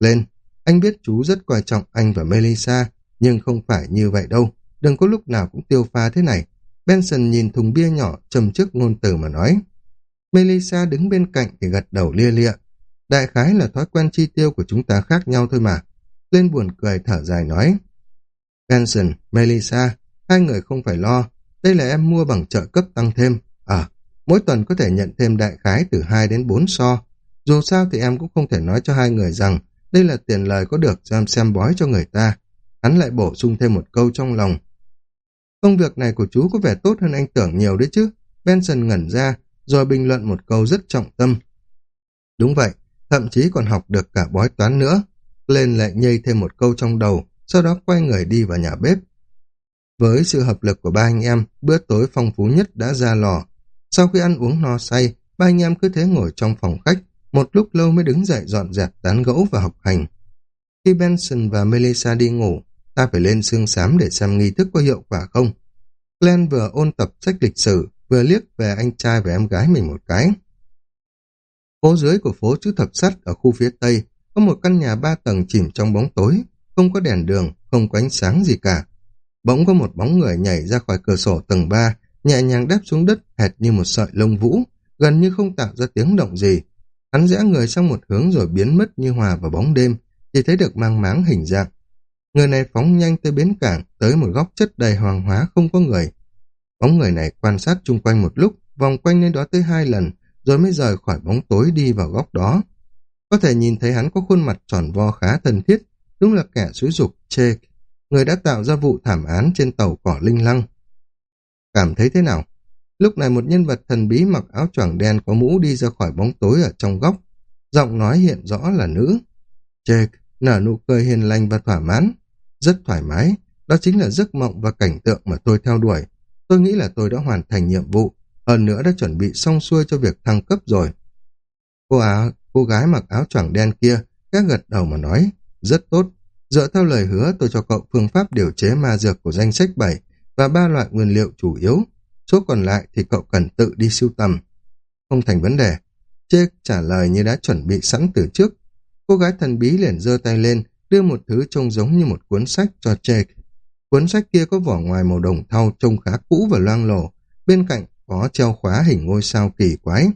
Lên, anh biết chú rất coi trọng anh và Melissa, nhưng không phải như vậy đâu. Đừng có lúc nào cũng tiêu pha thế này. Benson nhìn thùng bia nhỏ trầm trước ngôn từ mà nói. Melissa đứng bên cạnh thì gật đầu lia lịa. Đại khái là thói quen chi tiêu của chúng ta khác nhau thôi mà. Lên buồn cười thở dài nói. Benson, Melissa, hai người không phải lo. Đây là em mua bằng trợ cấp tăng thêm. À, mỗi tuần có thể nhận thêm đại khái từ 2 đến 4 so. Dù sao thì em cũng không thể nói cho hai người rằng đây là tiền lời có được giam xem bói cho người ta. Hắn lại bổ sung thêm một câu trong lòng. Công việc này của chú có vẻ tốt hơn anh tưởng nhiều đấy chứ. Benson ngẩn ra, rồi bình luận một câu rất trọng tâm. Đúng vậy, thậm chí còn học được cả bói toán nữa. Lên lại nhây thêm một câu trong đầu, sau đó quay người đi vào nhà bếp. Với sự hợp lực của ba anh em, bữa tối phong phú nhất đã ra lò. Sau khi ăn uống no say, ba anh em cứ thế ngồi trong phòng khách, một lúc lâu mới đứng dậy dọn dẹp tán gẫu và học hành. Khi Benson và Melissa đi ngủ, ta phải lên xương xám để xem nghi thức có hiệu quả không. Glenn vừa ôn tập sách lịch sử, vừa liếc về anh trai và em gái mình một cái. Phố dưới của phố chữ thập sắt ở khu phía tây có một căn nhà ba tầng chìm trong bóng tối, không có đèn đường, không có ánh sáng gì cả. Bỗng có một bóng người nhảy ra khỏi cửa sổ tầng ba, nhẹ nhàng đáp xuống đất hệt như một sợi lông vũ, gần như không tạo ra tiếng động gì. Hắn rẽ người sang một hướng rồi biến mất như hòa vào bóng đêm, chỉ thấy được mang máng hình dạng. Người này phóng nhanh tới bến cảng, tới một góc chất đầy hoàng hóa không có người. Bóng người này quan sát chung quanh một lúc, vòng quanh nơi đó tới hai lần, rồi mới rời khỏi bóng tối đi vào góc đó. Có thể nhìn thấy hắn có khuôn mặt tròn vo khá thân thiết, đúng là kẻ xúi dục chê, người đã tạo ra vụ thảm án trên tàu cỏ linh lăng. Cảm thấy thế nào? Lúc này một nhân vật thần bí mặc áo choàng đen có mũ đi ra khỏi bóng tối ở trong góc. Giọng nói hiện rõ là nữ. Jake nở nụ cười hiền lành và thỏa mãn. Rất thoải mái. Đó chính là giấc mộng và cảnh tượng mà tôi theo đuổi. Tôi nghĩ là tôi đã hoàn thành nhiệm vụ. Hơn nữa đã chuẩn bị xong xuôi cho việc thăng cấp rồi. Cô áo, cô gái mặc áo choàng đen kia, các gật đầu mà nói. Rất tốt. Dựa theo lời hứa tôi cho cậu phương pháp điều chế ma dược của danh sách 7 và ba loại nguyên liệu chủ yếu Số còn lại thì cậu cần tự đi sưu tầm. Không thành vấn đề. Chê trả lời như đã chuẩn bị sẵn từ trước. Cô gái thần bí liền giơ tay lên, đưa một thứ trông giống như một cuốn sách cho Jake. Cuốn sách kia có vỏ ngoài màu đồng thau trông khá cũ và loang lổ. Bên cạnh có treo khóa hình ngôi sao kỳ quái.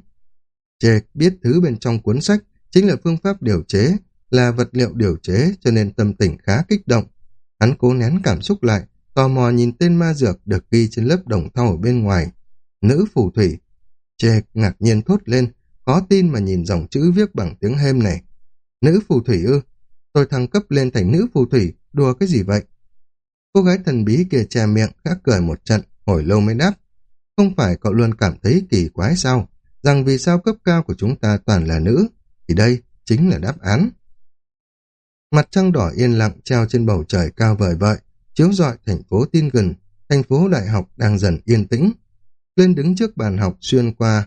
Jake biết thứ bên trong cuốn sách chính là phương pháp điều chế, là vật liệu điều chế cho nên tâm tình khá kích động. Hắn cố nén cảm xúc lại, tò mò nhìn tên ma dược được ghi trên lớp đồng thau ở bên ngoài. Nữ phù thủy. Jake ngạc nhiên thốt lên, khó tin mà nhìn dòng chữ viết bằng tiếng hêm này. Nữ phù thủy ư? Tôi thăng cấp lên thành nữ phù thủy, đùa cái gì vậy? Cô gái thần bí kia che miệng, khẽ cười một trận, hồi lâu mới đáp. Không phải cậu luôn cảm thấy kỳ quái sao? Rằng vì sao cấp cao của chúng ta toàn là nữ? Thì đây chính là đáp án. Mặt trăng đỏ yên lặng treo trên bầu trời cao vời vợi, chiếu rọi thành phố tin gần, thành phố đại học đang dần yên tĩnh. Lên đứng trước bàn học xuyên qua,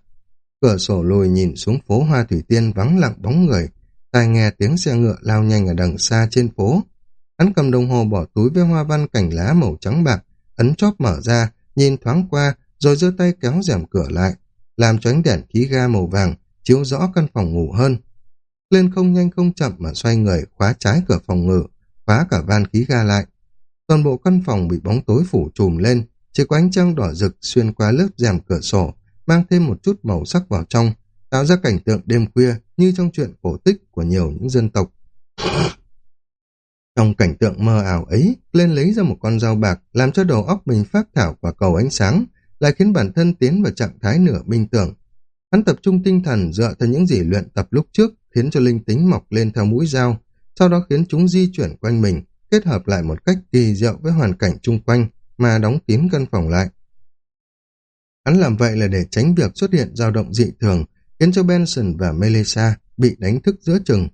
cửa sổ lùi nhìn xuống phố Hoa Thủy Tiên vắng lặng bóng người, tai nghe tiếng xe ngựa lao nhanh ở đằng xa trên phố. Hắn cầm đồng hồ bỏ túi với hoa văn cảnh lá màu trắng bạc, ấn chóp mở ra, nhìn thoáng qua, rồi giơ tay kéo rèm cửa lại, làm cho ánh đèn khí ga màu vàng chiếu rõ căn phòng ngủ hơn. Lên không nhanh không chậm mà xoay người khóa trái cửa phòng ngủ, khóa cả van khí ga lại. Toàn bộ căn phòng bị bóng tối phủ trùm lên, chỉ có ánh trăng đỏ rực xuyên qua lớp rèm cửa sổ, mang thêm một chút màu sắc vào trong, tạo ra cảnh tượng đêm khuya như trong chuyện cổ tích của nhiều những dân tộc. Trong cảnh tượng mơ ảo ấy, lên lấy ra một con dao bạc, làm cho đầu óc mình phát thảo quả cầu ánh sáng, lại khiến bản thân tiến vào trạng thái nửa minh tưởng. Hắn tập trung tinh thần dựa theo những gì luyện tập lúc trước, khiến cho linh tính mọc lên theo mũi dao, sau đó khiến chúng di chuyển quanh mình, kết hợp lại một cách kỳ diệu với hoàn cảnh chung quanh mà đóng kín căn phòng lại. Hắn làm vậy là để tránh việc xuất hiện dao động dị thường, khiến cho Benson và Melissa bị đánh thức giữa chừng.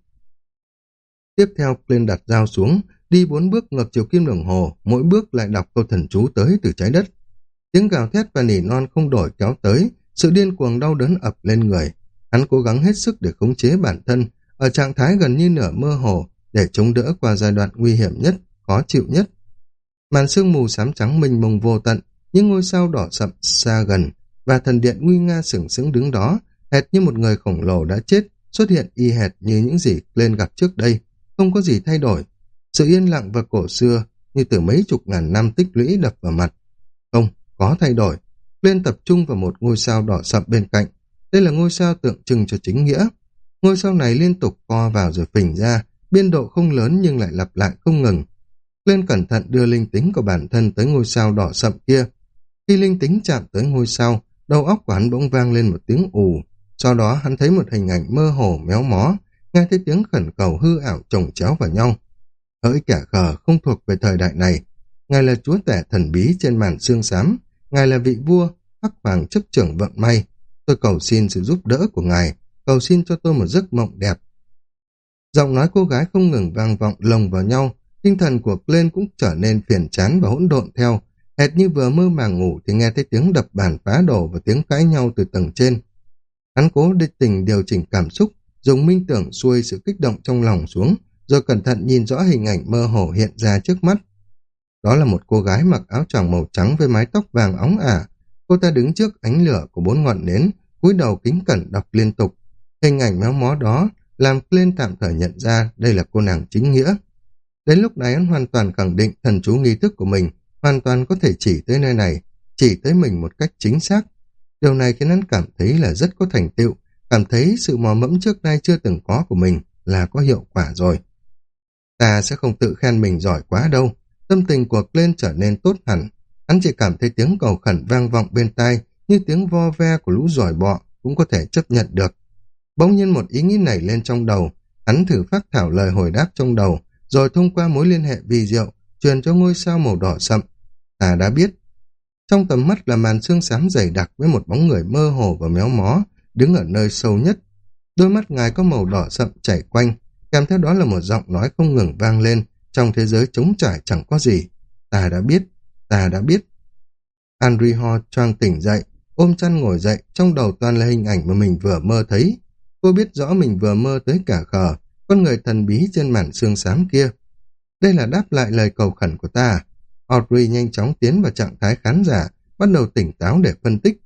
Tiếp theo, Clint đặt dao xuống, đi bốn bước ngược chiều kim đồng hồ, mỗi bước lại đọc câu thần chú tới từ trái đất. Tiếng gào thét và nỉ non không đổi kéo tới, sự điên cuồng đau đớn ập lên người. Hắn cố gắng hết sức để khống chế bản thân, ở trạng thái gần như nửa mơ hồ, để chống đỡ qua giai đoạn nguy hiểm nhất, khó chịu nhất. Màn sương mù xám trắng mênh mông vô tận, những ngôi sao đỏ sậm xa gần và thần điện nguy nga sừng sững đứng đó, hệt như một người khổng lồ đã chết, xuất hiện y hệt như những gì lên gặp trước đây, không có gì thay đổi. Sự yên lặng và cổ xưa như từ mấy chục ngàn năm tích lũy đập vào mặt. Không, có thay đổi. Lên tập trung vào một ngôi sao đỏ sậm bên cạnh. Đây là ngôi sao tượng trưng cho chính nghĩa. Ngôi sao này liên tục co vào rồi phình ra, biên độ không lớn nhưng lại lặp lại không ngừng. Lên cẩn thận đưa linh tính của bản thân tới ngôi sao đỏ sậm kia. Khi linh tính chạm tới ngôi sao, đầu óc của hắn bỗng vang lên một tiếng ù. Sau đó hắn thấy một hình ảnh mơ hồ méo mó, nghe thấy tiếng khẩn cầu hư ảo chồng chéo vào nhau. Hỡi kẻ khờ không thuộc về thời đại này, ngài là chúa tể thần bí trên màn xương xám, ngài là vị vua, hắc hoàng chấp trưởng vận may. Tôi cầu xin sự giúp đỡ của ngài, cầu xin cho tôi một giấc mộng đẹp. Giọng nói cô gái không ngừng vang vọng lồng vào nhau, tinh thần của Glenn cũng trở nên phiền chán và hỗn độn theo, hệt như vừa mơ màng ngủ thì nghe thấy tiếng đập bàn phá đổ và tiếng cãi nhau từ tầng trên. Hắn cố địch tình điều chỉnh cảm xúc, dùng minh tưởng xuôi sự kích động trong lòng xuống, rồi cẩn thận nhìn rõ hình ảnh mơ hồ hiện ra trước mắt. Đó là một cô gái mặc áo choàng màu trắng với mái tóc vàng óng ả. Cô ta đứng trước ánh lửa của bốn ngọn nến, cúi đầu kính cẩn đọc liên tục. Hình ảnh méo mó đó làm lên tạm thời nhận ra đây là cô nàng chính nghĩa. Đến lúc này hắn hoàn toàn khẳng định thần chú nghi thức của mình hoàn toàn có thể chỉ tới nơi này, chỉ tới mình một cách chính xác. Điều này khiến hắn cảm thấy là rất có thành tựu, cảm thấy sự mò mẫm trước nay chưa từng có của mình là có hiệu quả rồi. Ta sẽ không tự khen mình giỏi quá đâu. Tâm tình của lên trở nên tốt hẳn. Hắn chỉ cảm thấy tiếng cầu khẩn vang vọng bên tai như tiếng vo ve của lũ giỏi bọ cũng có thể chấp nhận được. Bỗng nhiên một ý nghĩ nảy lên trong đầu. Hắn thử phát thảo lời hồi đáp trong đầu rồi thông qua mối liên hệ vi diệu truyền cho ngôi sao màu đỏ sậm. Ta đã biết. Trong tầm mắt là màn xương xám dày đặc với một bóng người mơ hồ và méo mó đứng ở nơi sâu nhất. Đôi mắt ngài có màu đỏ sậm chảy quanh, kèm theo đó là một giọng nói không ngừng vang lên, trong thế giới trống trải chẳng có gì. Ta đã biết, ta đã biết. Andrew Ho choang tỉnh dậy, ôm chăn ngồi dậy, trong đầu toàn là hình ảnh mà mình vừa mơ thấy. Cô biết rõ mình vừa mơ tới cả khờ, con người thần bí trên màn xương xám kia. Đây là đáp lại lời cầu khẩn của ta. Audrey nhanh chóng tiến vào trạng thái khán giả, bắt đầu tỉnh táo để phân tích.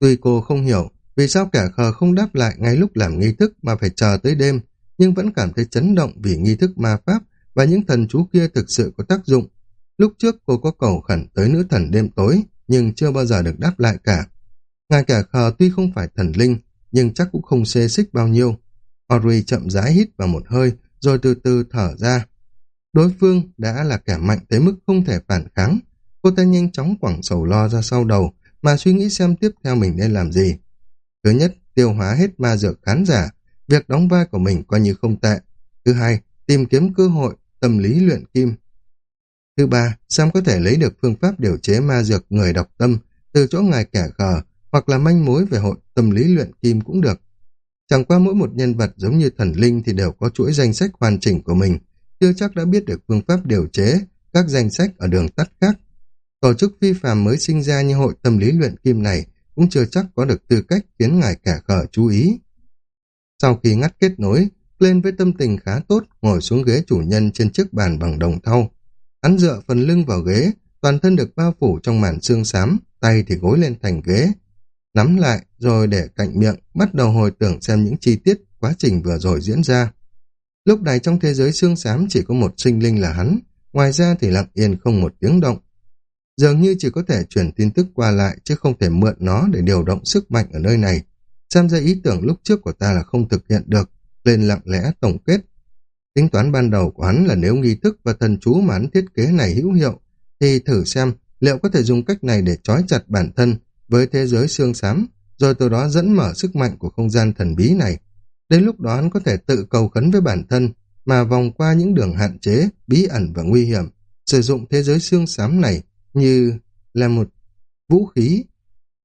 Tuy cô không hiểu vì sao cả khờ không đáp lại ngay lúc làm nghi thức mà phải chờ tới đêm, nhưng vẫn cảm thấy chấn động vì nghi thức ma pháp và những thần chú kia thực sự có tác dụng. Lúc trước cô có cầu khẩn tới nữ thần đêm tối, nhưng chưa bao giờ được đáp lại cả. Ngài cả khờ tuy không phải thần linh, nhưng chắc cũng không xê xích bao nhiêu. Ori chậm rãi hít vào một hơi, rồi từ từ thở ra. Đối phương đã là kẻ mạnh tới mức không thể phản kháng. Cô ta nhanh chóng quẳng sầu lo ra sau đầu, mà suy nghĩ xem tiếp theo mình nên làm gì. Thứ nhất, tiêu hóa hết ma dược khán giả, việc đóng vai của mình coi như không tệ. Thứ hai, tìm kiếm cơ hội, tâm lý luyện kim. Thứ ba, Sam có thể lấy được phương pháp điều chế ma dược người đọc tâm từ chỗ ngài kẻ khờ hoặc là manh mối về hội tâm lý luyện kim cũng được. Chẳng qua mỗi một nhân vật giống như thần linh thì đều có chuỗi danh sách hoàn chỉnh của mình, chưa chắc đã biết được phương pháp điều chế các danh sách ở đường tắt khác. Tổ chức phi phàm mới sinh ra như hội tâm lý luyện kim này cũng chưa chắc có được tư cách khiến ngài kẻ khờ chú ý. Sau khi ngắt kết nối, lên với tâm tình khá tốt, ngồi xuống ghế chủ nhân trên chiếc bàn bằng đồng thau. Hắn dựa phần lưng vào ghế, toàn thân được bao phủ trong màn xương xám, tay thì gối lên thành ghế. Nắm lại, rồi để cạnh miệng, bắt đầu hồi tưởng xem những chi tiết quá trình vừa rồi diễn ra. Lúc này trong thế giới xương xám chỉ có một sinh linh là hắn, ngoài ra thì lặng yên không một tiếng động. Dường như chỉ có thể chuyển tin tức qua lại chứ không thể mượn nó để điều động sức mạnh ở nơi này. Xem ra ý tưởng lúc trước của ta là không thực hiện được, lên lặng lẽ tổng kết. Tính toán ban đầu của hắn là nếu nghi thức và thần chú mà hắn thiết kế này hữu hiệu, thì thử xem liệu có thể dùng cách này để trói chặt bản thân với thế giới xương xám, rồi từ đó dẫn mở sức mạnh của không gian thần bí này. Đến lúc đó hắn có thể tự cầu khấn với bản thân, mà vòng qua những đường hạn chế, bí ẩn và nguy hiểm, sử dụng thế giới xương xám này như là một vũ khí.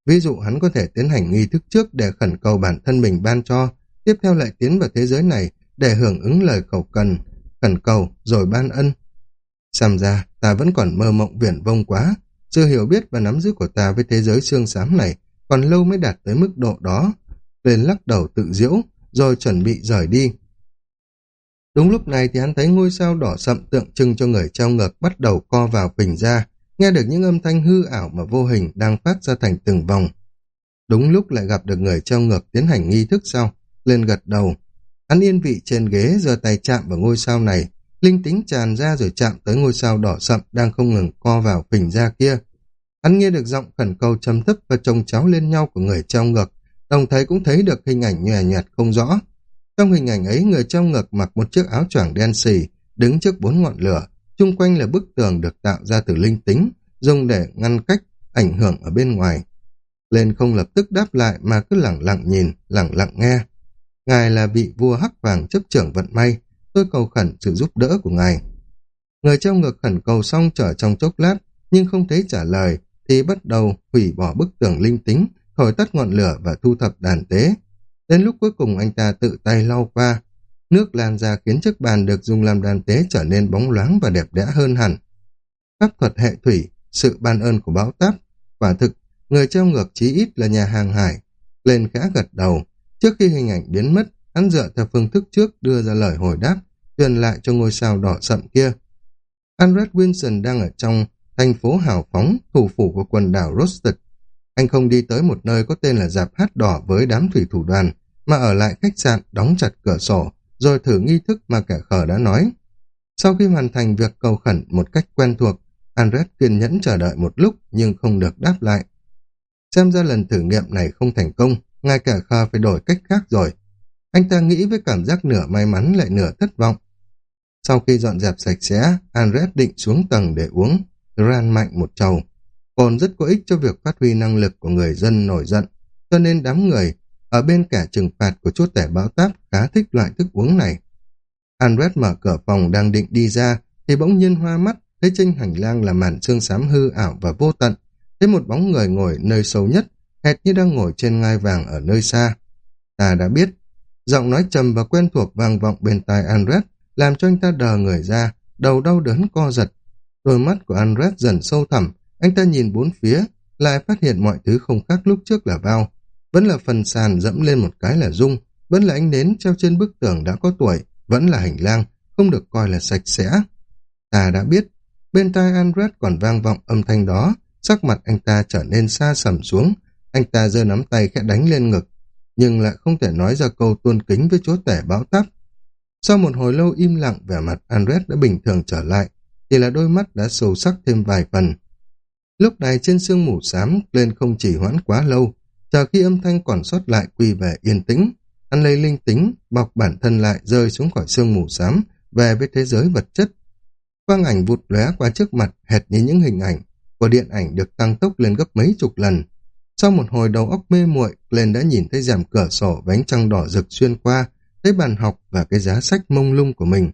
Ví dụ hắn có thể tiến hành nghi thức trước để khẩn cầu bản thân mình ban cho, tiếp theo lại tiến vào thế giới này để hưởng ứng lời cầu cần, khẩn cầu rồi ban ân. Xem ra, ta vẫn còn mơ mộng viển vông quá, sự hiểu biết và nắm giữ của ta với thế giới xương xám này còn lâu mới đạt tới mức độ đó. Lên lắc đầu tự diễu, rồi chuẩn bị rời đi. Đúng lúc này thì hắn thấy ngôi sao đỏ sậm tượng trưng cho người trao ngược bắt đầu co vào phình ra, nghe được những âm thanh hư ảo mà vô hình đang phát ra thành từng vòng. Đúng lúc lại gặp được người treo ngược tiến hành nghi thức sau, lên gật đầu. Hắn yên vị trên ghế giơ tay chạm vào ngôi sao này, linh tính tràn ra rồi chạm tới ngôi sao đỏ sậm đang không ngừng co vào phình ra kia. Hắn nghe được giọng khẩn cầu trầm thấp và chồng cháu lên nhau của người treo ngược, đồng thời cũng thấy được hình ảnh nhòe nhạt không rõ. Trong hình ảnh ấy, người treo ngược mặc một chiếc áo choàng đen xì, đứng trước bốn ngọn lửa, chung quanh là bức tường được tạo ra từ linh tính, dùng để ngăn cách ảnh hưởng ở bên ngoài. Lên không lập tức đáp lại mà cứ lặng lặng nhìn, lặng lặng nghe. Ngài là vị vua hắc vàng chấp trưởng vận may, tôi cầu khẩn sự giúp đỡ của ngài. Người treo ngược khẩn cầu xong trở trong chốc lát, nhưng không thấy trả lời, thì bắt đầu hủy bỏ bức tường linh tính, thổi tắt ngọn lửa và thu thập đàn tế. Đến lúc cuối cùng anh ta tự tay lau qua, nước lan ra khiến chiếc bàn được dùng làm đàn tế trở nên bóng loáng và đẹp đẽ hơn hẳn. Pháp thuật hệ thủy, sự ban ơn của bão táp, quả thực, người treo ngược chí ít là nhà hàng hải. Lên khẽ gật đầu, trước khi hình ảnh biến mất, hắn dựa theo phương thức trước đưa ra lời hồi đáp, truyền lại cho ngôi sao đỏ sậm kia. andrew Wilson đang ở trong thành phố hào phóng, thủ phủ của quần đảo Rosted. Anh không đi tới một nơi có tên là Giạp Hát Đỏ với đám thủy thủ đoàn, mà ở lại khách sạn đóng chặt cửa sổ, rồi thử nghi thức mà kẻ khờ đã nói. Sau khi hoàn thành việc cầu khẩn một cách quen thuộc, Andres kiên nhẫn chờ đợi một lúc nhưng không được đáp lại. Xem ra lần thử nghiệm này không thành công, ngay kẻ khờ phải đổi cách khác rồi. Anh ta nghĩ với cảm giác nửa may mắn lại nửa thất vọng. Sau khi dọn dẹp sạch sẽ, Andres định xuống tầng để uống, ran mạnh một chầu. còn rất có ích cho việc phát huy năng lực của người dân nổi giận, cho nên đám người ở bên cả trừng phạt của chúa tể báo táp khá thích loại thức uống này. Andret mở cửa phòng đang định đi ra, thì bỗng nhiên hoa mắt, thấy trên hành lang là màn xương xám hư ảo và vô tận, thấy một bóng người ngồi nơi sâu nhất, hệt như đang ngồi trên ngai vàng ở nơi xa. Ta đã biết, giọng nói trầm và quen thuộc vang vọng bên tai Andret, làm cho anh ta đờ người ra, đầu đau đớn co giật. Đôi mắt của Andret dần sâu thẳm, anh ta nhìn bốn phía, lại phát hiện mọi thứ không khác lúc trước là bao. Vẫn là phần sàn dẫm lên một cái là rung, vẫn là ánh nến treo trên bức tường đã có tuổi, vẫn là hành lang, không được coi là sạch sẽ. Ta đã biết, bên tai Andret còn vang vọng âm thanh đó, sắc mặt anh ta trở nên xa sầm xuống, anh ta giơ nắm tay khẽ đánh lên ngực, nhưng lại không thể nói ra câu tuôn kính với chúa tể báo táp. Sau một hồi lâu im lặng vẻ mặt Andres đã bình thường trở lại, thì là đôi mắt đã sâu sắc thêm vài phần. Lúc này trên sương mù xám lên không chỉ hoãn quá lâu, chờ khi âm thanh còn sót lại quy về yên tĩnh, ăn lấy linh tính, bọc bản thân lại rơi xuống khỏi sương mù xám, về với thế giới vật chất. Quang ảnh vụt lóe qua trước mặt hệt như những hình ảnh của điện ảnh được tăng tốc lên gấp mấy chục lần. Sau một hồi đầu óc mê muội, lên đã nhìn thấy rèm cửa sổ vánh trăng đỏ rực xuyên qua, thấy bàn học và cái giá sách mông lung của mình.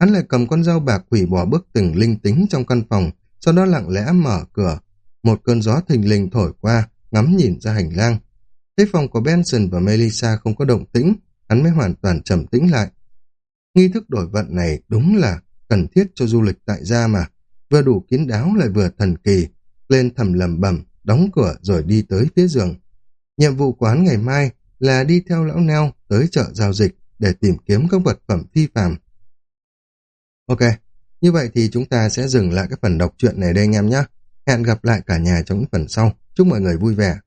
Hắn lại cầm con dao bạc hủy bỏ bức từng linh tính trong căn phòng, sau đó lặng lẽ mở cửa. Một cơn gió thình lình thổi qua, ngắm nhìn ra hành lang. Thấy phòng của Benson và Melissa không có động tĩnh, hắn mới hoàn toàn trầm tĩnh lại. Nghi thức đổi vận này đúng là cần thiết cho du lịch tại gia mà. Vừa đủ kín đáo lại vừa thần kỳ. Lên thầm lầm bẩm đóng cửa rồi đi tới phía giường. Nhiệm vụ quán ngày mai là đi theo lão neo tới chợ giao dịch để tìm kiếm các vật phẩm phi phàm. Ok, như vậy thì chúng ta sẽ dừng lại cái phần đọc truyện này đây anh em nhé. Hẹn gặp lại cả nhà trong những phần sau. Chúc mọi người vui vẻ.